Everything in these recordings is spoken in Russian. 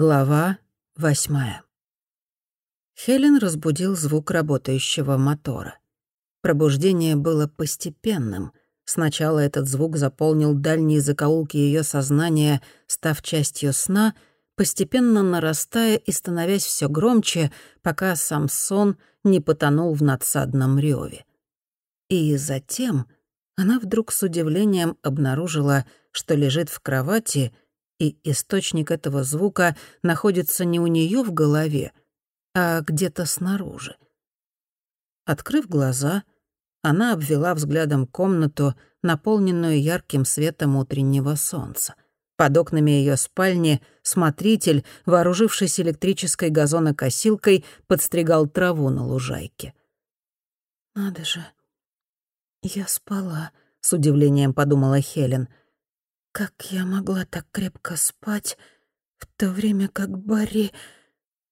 Глава восьмая. Хелен разбудил звук работающего мотора. Пробуждение было постепенным. Сначала этот звук заполнил дальние закоулки ее сознания, став частью сна, постепенно нарастая и становясь все громче, пока сам сон не потонул в надсадном реве. И затем она вдруг с удивлением обнаружила, что лежит в кровати — и источник этого звука находится не у нее в голове, а где-то снаружи. Открыв глаза, она обвела взглядом комнату, наполненную ярким светом утреннего солнца. Под окнами ее спальни смотритель, вооружившись электрической газонокосилкой, подстригал траву на лужайке. «Надо же, я спала», — с удивлением подумала Хелен. Как я могла так крепко спать, в то время как Барри...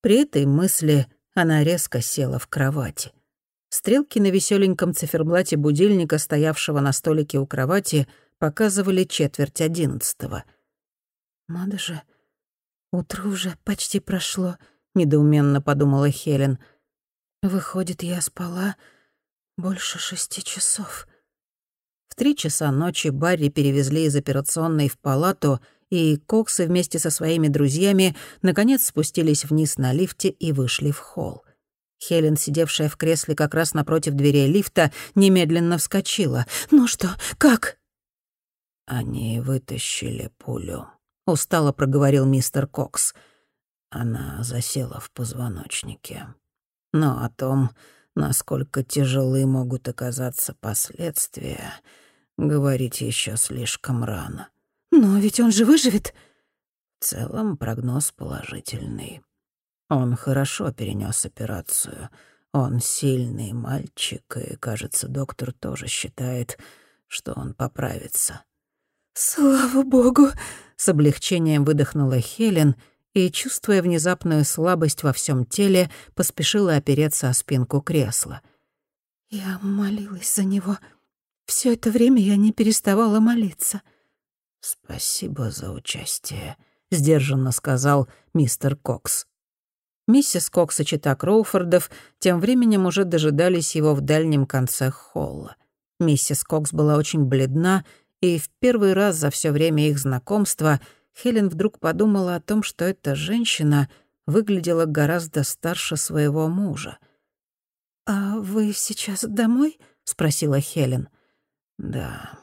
При этой мысли она резко села в кровати. Стрелки на веселеньком циферблате будильника, стоявшего на столике у кровати, показывали четверть одиннадцатого. «Надо же, утро уже почти прошло», — недоуменно подумала Хелен. «Выходит, я спала больше шести часов». В три часа ночи Барри перевезли из операционной в палату, и Коксы вместе со своими друзьями наконец спустились вниз на лифте и вышли в холл. Хелен, сидевшая в кресле как раз напротив дверей лифта, немедленно вскочила. «Ну что, как?» «Они вытащили пулю», — устало проговорил мистер Кокс. Она засела в позвоночнике. Но о том, насколько тяжелы могут оказаться последствия, говорить еще слишком рано. Но ведь он же выживет. В целом прогноз положительный. Он хорошо перенес операцию. Он сильный мальчик, и, кажется, доктор тоже считает, что он поправится. «Слава богу!» — с облегчением выдохнула Хелен и, чувствуя внезапную слабость во всем теле, поспешила опереться о спинку кресла. «Я молилась за него. Все это время я не переставала молиться». «Спасибо за участие», — сдержанно сказал мистер Кокс. Миссис Кокс и чита Кроуфордов тем временем уже дожидались его в дальнем конце холла. Миссис Кокс была очень бледна, и в первый раз за все время их знакомства — Хелен вдруг подумала о том, что эта женщина выглядела гораздо старше своего мужа. «А вы сейчас домой?» — спросила Хелен. «Да,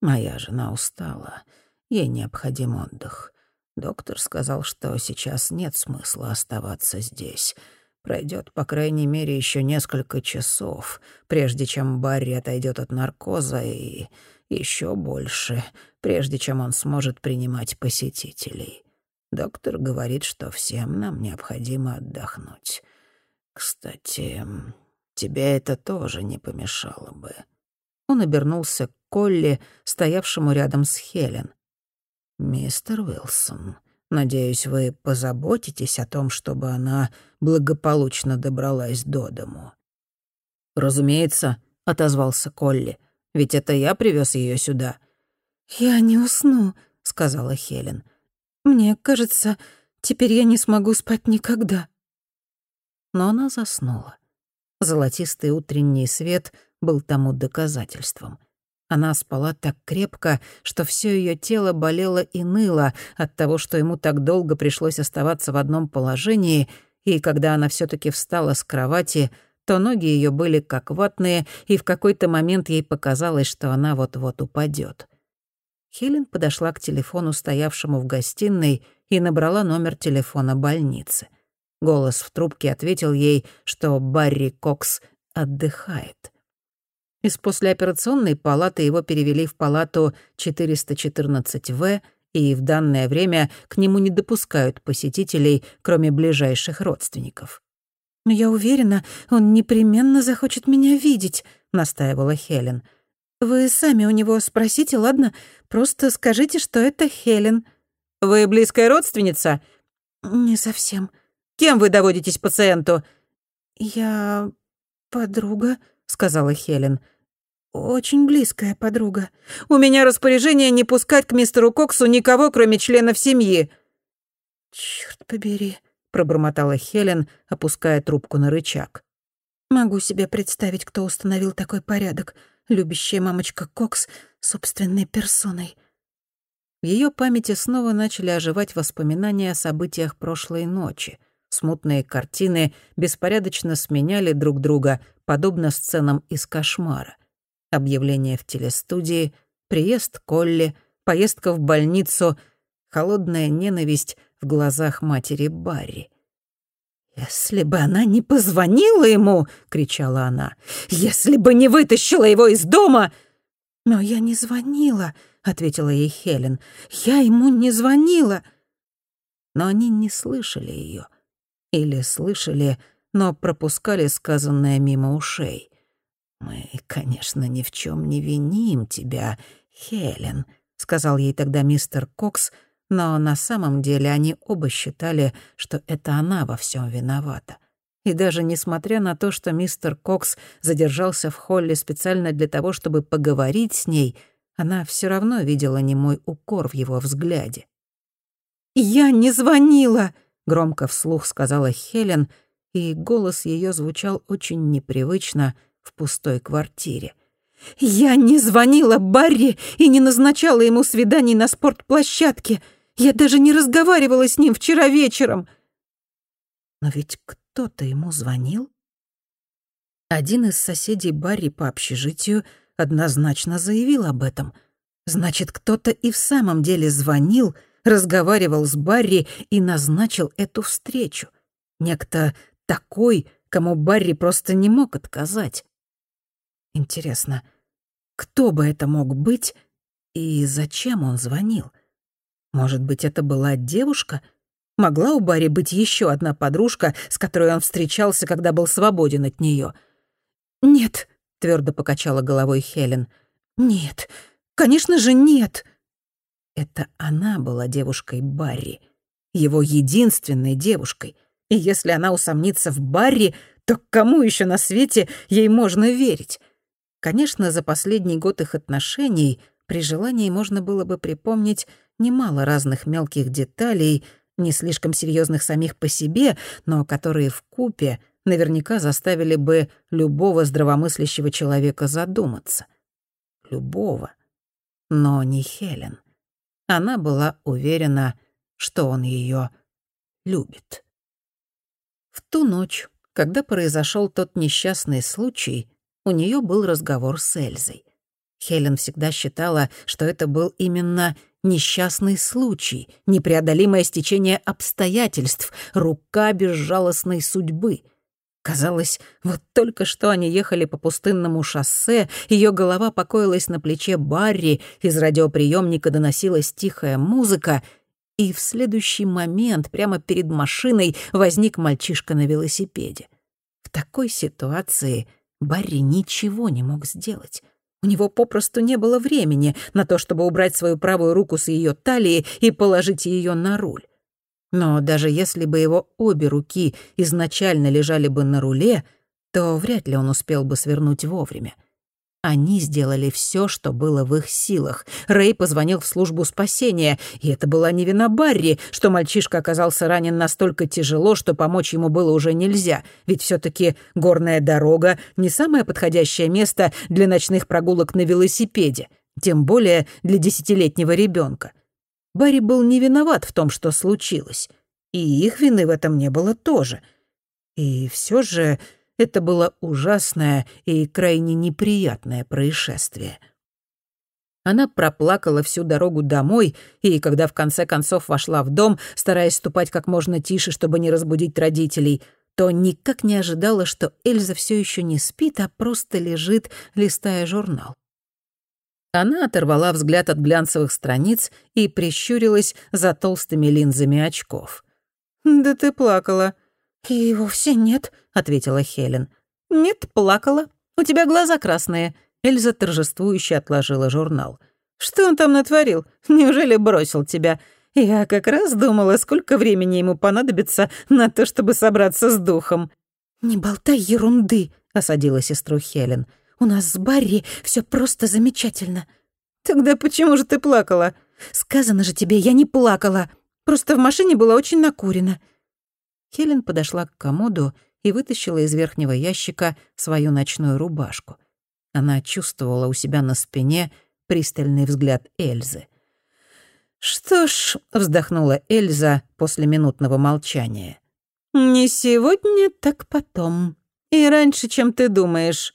моя жена устала. Ей необходим отдых. Доктор сказал, что сейчас нет смысла оставаться здесь. Пройдет, по крайней мере, еще несколько часов, прежде чем Барри отойдет от наркоза и еще больше, прежде чем он сможет принимать посетителей. Доктор говорит, что всем нам необходимо отдохнуть. Кстати, тебе это тоже не помешало бы. Он обернулся к Колли, стоявшему рядом с Хелен. «Мистер Уилсон, надеюсь, вы позаботитесь о том, чтобы она благополучно добралась до дому». «Разумеется», — отозвался Колли, — «ведь это я привез ее сюда». «Я не усну», — сказала Хелен. «Мне кажется, теперь я не смогу спать никогда». Но она заснула. Золотистый утренний свет был тому доказательством. Она спала так крепко, что все ее тело болело и ныло от того, что ему так долго пришлось оставаться в одном положении, и когда она все таки встала с кровати, то ноги ее были как ватные, и в какой-то момент ей показалось, что она вот-вот упадет. Хелен подошла к телефону, стоявшему в гостиной, и набрала номер телефона больницы. Голос в трубке ответил ей, что Барри Кокс отдыхает. Из послеоперационной палаты его перевели в палату 414В, и в данное время к нему не допускают посетителей, кроме ближайших родственников. «Но я уверена, он непременно захочет меня видеть», — настаивала Хелен. «Вы сами у него спросите, ладно? Просто скажите, что это Хелен». «Вы близкая родственница?» «Не совсем». «Кем вы доводитесь пациенту?» «Я подруга», — сказала Хелен. «Очень близкая подруга. У меня распоряжение не пускать к мистеру Коксу никого, кроме членов семьи». «Чёрт побери», — пробормотала Хелен, опуская трубку на рычаг. «Могу себе представить, кто установил такой порядок. Любящая мамочка Кокс собственной персоной». В её памяти снова начали оживать воспоминания о событиях прошлой ночи. Смутные картины беспорядочно сменяли друг друга, подобно сценам из кошмара. Объявление в телестудии, приезд Колли, поездка в больницу, холодная ненависть в глазах матери Барри. «Если бы она не позвонила ему!» — кричала она. «Если бы не вытащила его из дома!» «Но я не звонила», — ответила ей Хелен. «Я ему не звонила». Но они не слышали ее. Или слышали, но пропускали сказанное мимо ушей. «Мы, конечно, ни в чем не виним тебя, Хелен», — сказал ей тогда мистер Кокс, но на самом деле они оба считали, что это она во всем виновата. И даже несмотря на то, что мистер Кокс задержался в холле специально для того, чтобы поговорить с ней, она все равно видела немой укор в его взгляде. «Я не звонила!» — громко вслух сказала Хелен, и голос ее звучал очень непривычно в пустой квартире. «Я не звонила Барри и не назначала ему свиданий на спортплощадке. Я даже не разговаривала с ним вчера вечером». Но ведь кто-то ему звонил? Один из соседей Барри по общежитию однозначно заявил об этом. Значит, кто-то и в самом деле звонил — разговаривал с Барри и назначил эту встречу. Некто такой, кому Барри просто не мог отказать. Интересно, кто бы это мог быть и зачем он звонил? Может быть, это была девушка? Могла у Барри быть еще одна подружка, с которой он встречался, когда был свободен от нее? «Нет», — твердо покачала головой Хелен. «Нет, конечно же нет». Это она была девушкой Барри, его единственной девушкой. И если она усомнится в Барри, то кому еще на свете ей можно верить? Конечно, за последний год их отношений при желании можно было бы припомнить немало разных мелких деталей, не слишком серьезных самих по себе, но которые в купе наверняка заставили бы любого здравомыслящего человека задуматься. Любого. Но не Хелен. Она была уверена, что он ее любит. В ту ночь, когда произошел тот несчастный случай, у нее был разговор с Эльзой. Хелен всегда считала, что это был именно несчастный случай, непреодолимое стечение обстоятельств, рука безжалостной судьбы. Казалось, вот только что они ехали по пустынному шоссе, ее голова покоилась на плече Барри, из радиоприемника доносилась тихая музыка, и в следующий момент прямо перед машиной возник мальчишка на велосипеде. В такой ситуации Барри ничего не мог сделать. У него попросту не было времени на то, чтобы убрать свою правую руку с ее талии и положить ее на руль. Но даже если бы его обе руки изначально лежали бы на руле, то вряд ли он успел бы свернуть вовремя. Они сделали все, что было в их силах. Рэй позвонил в службу спасения, и это была не вина Барри, что мальчишка оказался ранен настолько тяжело, что помочь ему было уже нельзя, ведь все таки горная дорога — не самое подходящее место для ночных прогулок на велосипеде, тем более для десятилетнего ребенка. Барри был не виноват в том, что случилось. И их вины в этом не было тоже. И все же это было ужасное и крайне неприятное происшествие. Она проплакала всю дорогу домой, и когда в конце концов вошла в дом, стараясь ступать как можно тише, чтобы не разбудить родителей, то никак не ожидала, что Эльза все еще не спит, а просто лежит, листая журнал. Она оторвала взгляд от глянцевых страниц и прищурилась за толстыми линзами очков. «Да ты плакала». «И вовсе нет», — ответила Хелен. «Нет, плакала. У тебя глаза красные». Эльза торжествующе отложила журнал. «Что он там натворил? Неужели бросил тебя? Я как раз думала, сколько времени ему понадобится на то, чтобы собраться с духом». «Не болтай ерунды», — осадила сестру Хелен. У нас с Барри все просто замечательно». «Тогда почему же ты плакала?» «Сказано же тебе, я не плакала». Просто в машине было очень накурено». Хелен подошла к комоду и вытащила из верхнего ящика свою ночную рубашку. Она чувствовала у себя на спине пристальный взгляд Эльзы. «Что ж», — вздохнула Эльза после минутного молчания, «не сегодня, так потом. И раньше, чем ты думаешь.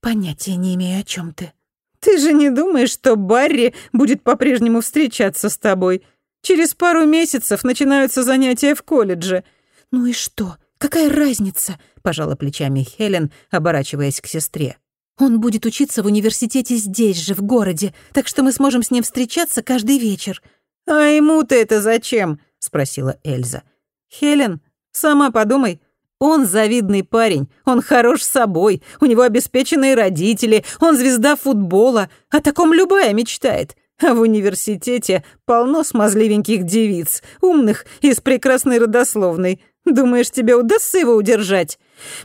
Понятия не имею, о чем ты. Ты же не думаешь, что Барри будет по-прежнему встречаться с тобой? Через пару месяцев начинаются занятия в колледже». «Ну и что? Какая разница?» — пожала плечами Хелен, оборачиваясь к сестре. «Он будет учиться в университете здесь же, в городе, так что мы сможем с ним встречаться каждый вечер». «А ему-то это зачем?» — спросила Эльза. «Хелен, сама подумай. Он завидный парень, он хорош собой, у него обеспеченные родители, он звезда футбола, о таком любая мечтает. А в университете полно смазливеньких девиц, умных и с прекрасной родословной. Думаешь, тебе удастся его удержать?»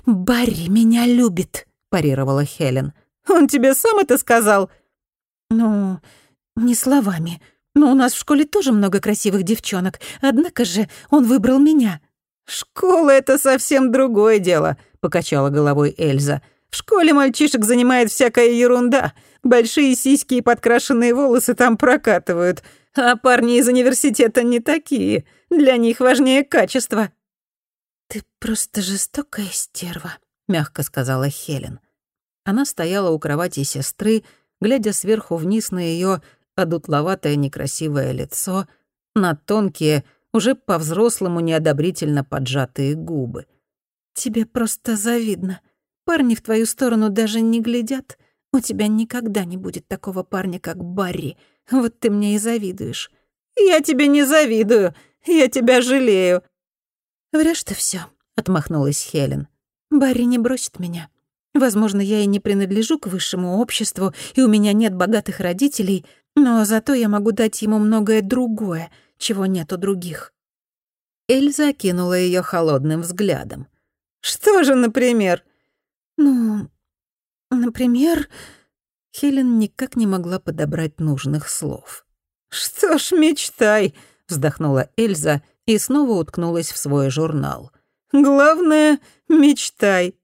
«Барри меня любит», — парировала Хелен. «Он тебе сам это сказал?» «Ну, не словами. Но у нас в школе тоже много красивых девчонок. Однако же он выбрал меня». «Школа — это совсем другое дело», — покачала головой Эльза. «В школе мальчишек занимает всякая ерунда. Большие сиськи и подкрашенные волосы там прокатывают. А парни из университета не такие. Для них важнее качество». «Ты просто жестокая стерва», — мягко сказала Хелен. Она стояла у кровати сестры, глядя сверху вниз на ее одутловатое некрасивое лицо, на тонкие, уже по-взрослому неодобрительно поджатые губы. «Тебе просто завидно. Парни в твою сторону даже не глядят. У тебя никогда не будет такого парня, как Барри. Вот ты мне и завидуешь». «Я тебе не завидую. Я тебя жалею». «Врешь ты все, отмахнулась Хелен. «Барри не бросит меня. Возможно, я и не принадлежу к высшему обществу, и у меня нет богатых родителей, но зато я могу дать ему многое другое, чего нет у других». Эльза кинула ее холодным взглядом. «Что же, например?» «Ну, например...» Хелен никак не могла подобрать нужных слов. «Что ж, мечтай», — вздохнула Эльза и снова уткнулась в свой журнал. «Главное, мечтай».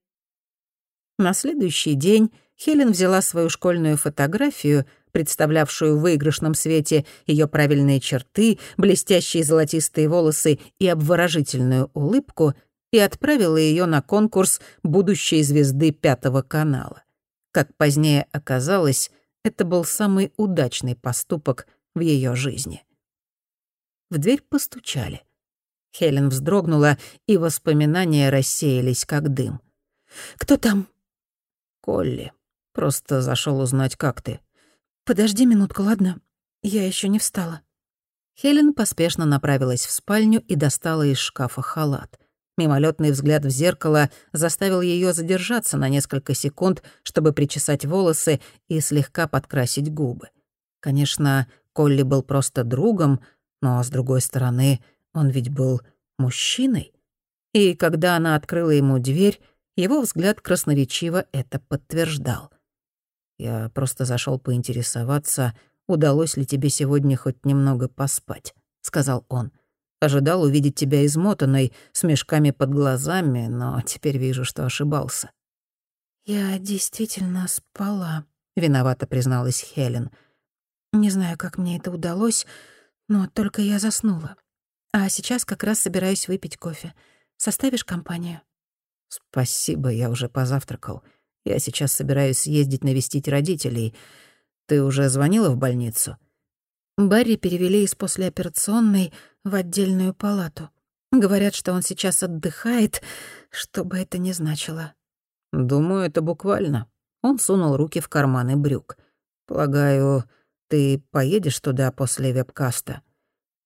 На следующий день Хелен взяла свою школьную фотографию — представлявшую в выигрышном свете ее правильные черты, блестящие золотистые волосы и обворожительную улыбку, и отправила ее на конкурс будущей звезды Пятого канала. Как позднее оказалось, это был самый удачный поступок в ее жизни. В дверь постучали. Хелен вздрогнула, и воспоминания рассеялись, как дым. «Кто там?» «Колли. Просто зашел узнать, как ты. «Подожди минутку, ладно? Я еще не встала». Хелен поспешно направилась в спальню и достала из шкафа халат. Мимолетный взгляд в зеркало заставил ее задержаться на несколько секунд, чтобы причесать волосы и слегка подкрасить губы. Конечно, Колли был просто другом, но, с другой стороны, он ведь был мужчиной. И когда она открыла ему дверь, его взгляд красноречиво это подтверждал — я просто зашел поинтересоваться, удалось ли тебе сегодня хоть немного поспать», — сказал он. «Ожидал увидеть тебя измотанной, с мешками под глазами, но теперь вижу, что ошибался». «Я действительно спала», — виновато призналась Хелен. «Не знаю, как мне это удалось, но только я заснула. А сейчас как раз собираюсь выпить кофе. Составишь компанию?» «Спасибо, я уже позавтракал». Я сейчас собираюсь съездить навестить родителей. Ты уже звонила в больницу?» Барри перевели из послеоперационной в отдельную палату. Говорят, что он сейчас отдыхает, что бы это ни значило. «Думаю, это буквально». Он сунул руки в карманы брюк. «Полагаю, ты поедешь туда после вебкаста?»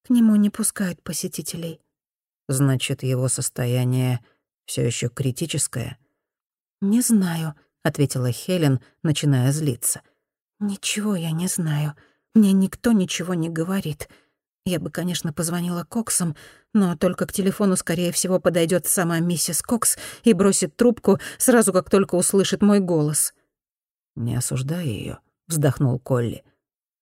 «К нему не пускают посетителей». «Значит, его состояние все еще критическое?» «Не знаю», — ответила Хелен, начиная злиться. «Ничего я не знаю. Мне никто ничего не говорит. Я бы, конечно, позвонила Коксам, но только к телефону, скорее всего, подойдет сама миссис Кокс и бросит трубку сразу, как только услышит мой голос». «Не осуждай ее, вздохнул Колли.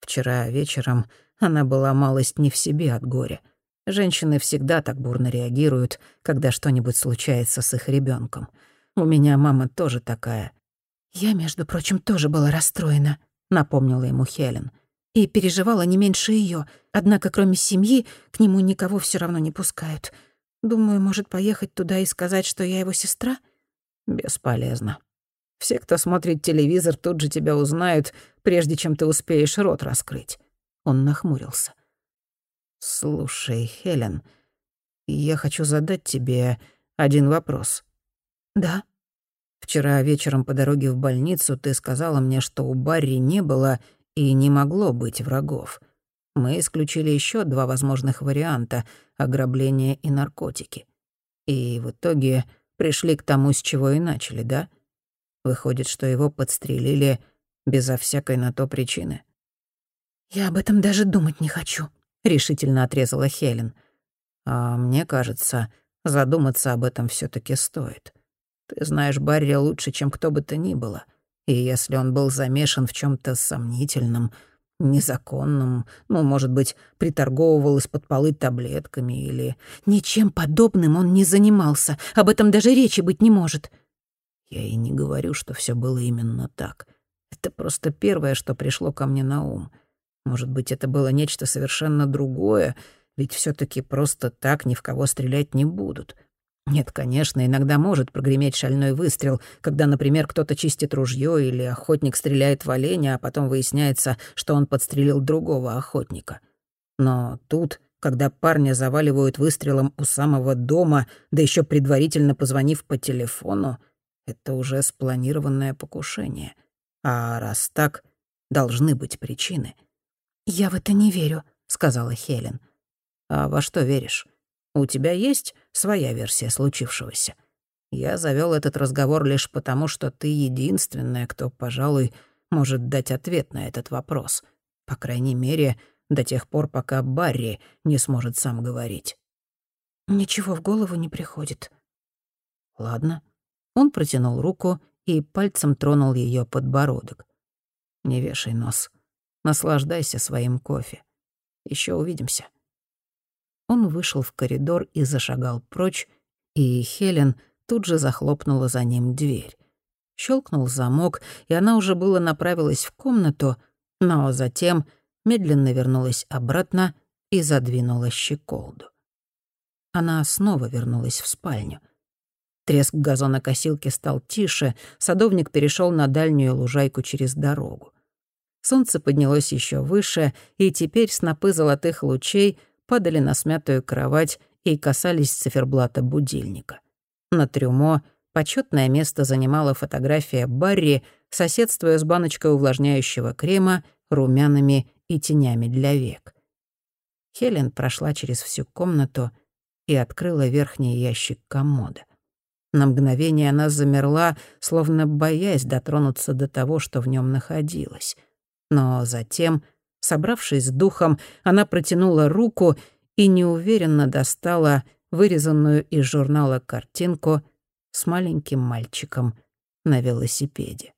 «Вчера вечером она была малость не в себе от горя. Женщины всегда так бурно реагируют, когда что-нибудь случается с их ребенком. У меня мама тоже такая. «Я, между прочим, тоже была расстроена», — напомнила ему Хелен. «И переживала не меньше ее. Однако, кроме семьи, к нему никого все равно не пускают. Думаю, может поехать туда и сказать, что я его сестра?» «Бесполезно. Все, кто смотрит телевизор, тут же тебя узнают, прежде чем ты успеешь рот раскрыть». Он нахмурился. «Слушай, Хелен, я хочу задать тебе один вопрос». «Да». «Вчера вечером по дороге в больницу ты сказала мне, что у Барри не было и не могло быть врагов. Мы исключили еще два возможных варианта — ограбление и наркотики. И в итоге пришли к тому, с чего и начали, да? Выходит, что его подстрелили безо всякой на то причины». «Я об этом даже думать не хочу», — решительно отрезала Хелен. «А мне кажется, задуматься об этом все таки стоит. Ты знаешь Барри лучше, чем кто бы то ни было. И если он был замешан в чем то сомнительном, незаконном, ну, может быть, приторговывал из-под полы таблетками или... Ничем подобным он не занимался. Об этом даже речи быть не может. Я и не говорю, что все было именно так. Это просто первое, что пришло ко мне на ум. Может быть, это было нечто совершенно другое, ведь все таки просто так ни в кого стрелять не будут. Нет, конечно, иногда может прогреметь шальной выстрел, когда, например, кто-то чистит ружье или охотник стреляет в оленя, а потом выясняется, что он подстрелил другого охотника. Но тут, когда парня заваливают выстрелом у самого дома, да еще предварительно позвонив по телефону, это уже спланированное покушение. А раз так, должны быть причины — «Я в это не верю», — сказала Хелен. «А во что веришь? У тебя есть своя версия случившегося? Я завел этот разговор лишь потому, что ты единственная, кто, пожалуй, может дать ответ на этот вопрос. По крайней мере, до тех пор, пока Барри не сможет сам говорить». «Ничего в голову не приходит». «Ладно». Он протянул руку и пальцем тронул ее подбородок. «Не вешай нос. Наслаждайся своим кофе. Еще увидимся». Он вышел в коридор и зашагал прочь, и Хелен тут же захлопнула за ним дверь. Щелкнул замок, и она уже было направилась в комнату, но затем медленно вернулась обратно и задвинула щеколду. Она снова вернулась в спальню. Треск газонокосилки стал тише, садовник перешел на дальнюю лужайку через дорогу. Солнце поднялось еще выше, и теперь снопы золотых лучей падали на смятую кровать и касались циферблата будильника. На трюмо почетное место занимала фотография Барри, соседствуя с баночкой увлажняющего крема, румянами и тенями для век. Хелен прошла через всю комнату и открыла верхний ящик комода. На мгновение она замерла, словно боясь дотронуться до того, что в нем находилось — но затем, собравшись с духом, она протянула руку и неуверенно достала вырезанную из журнала картинку с маленьким мальчиком на велосипеде.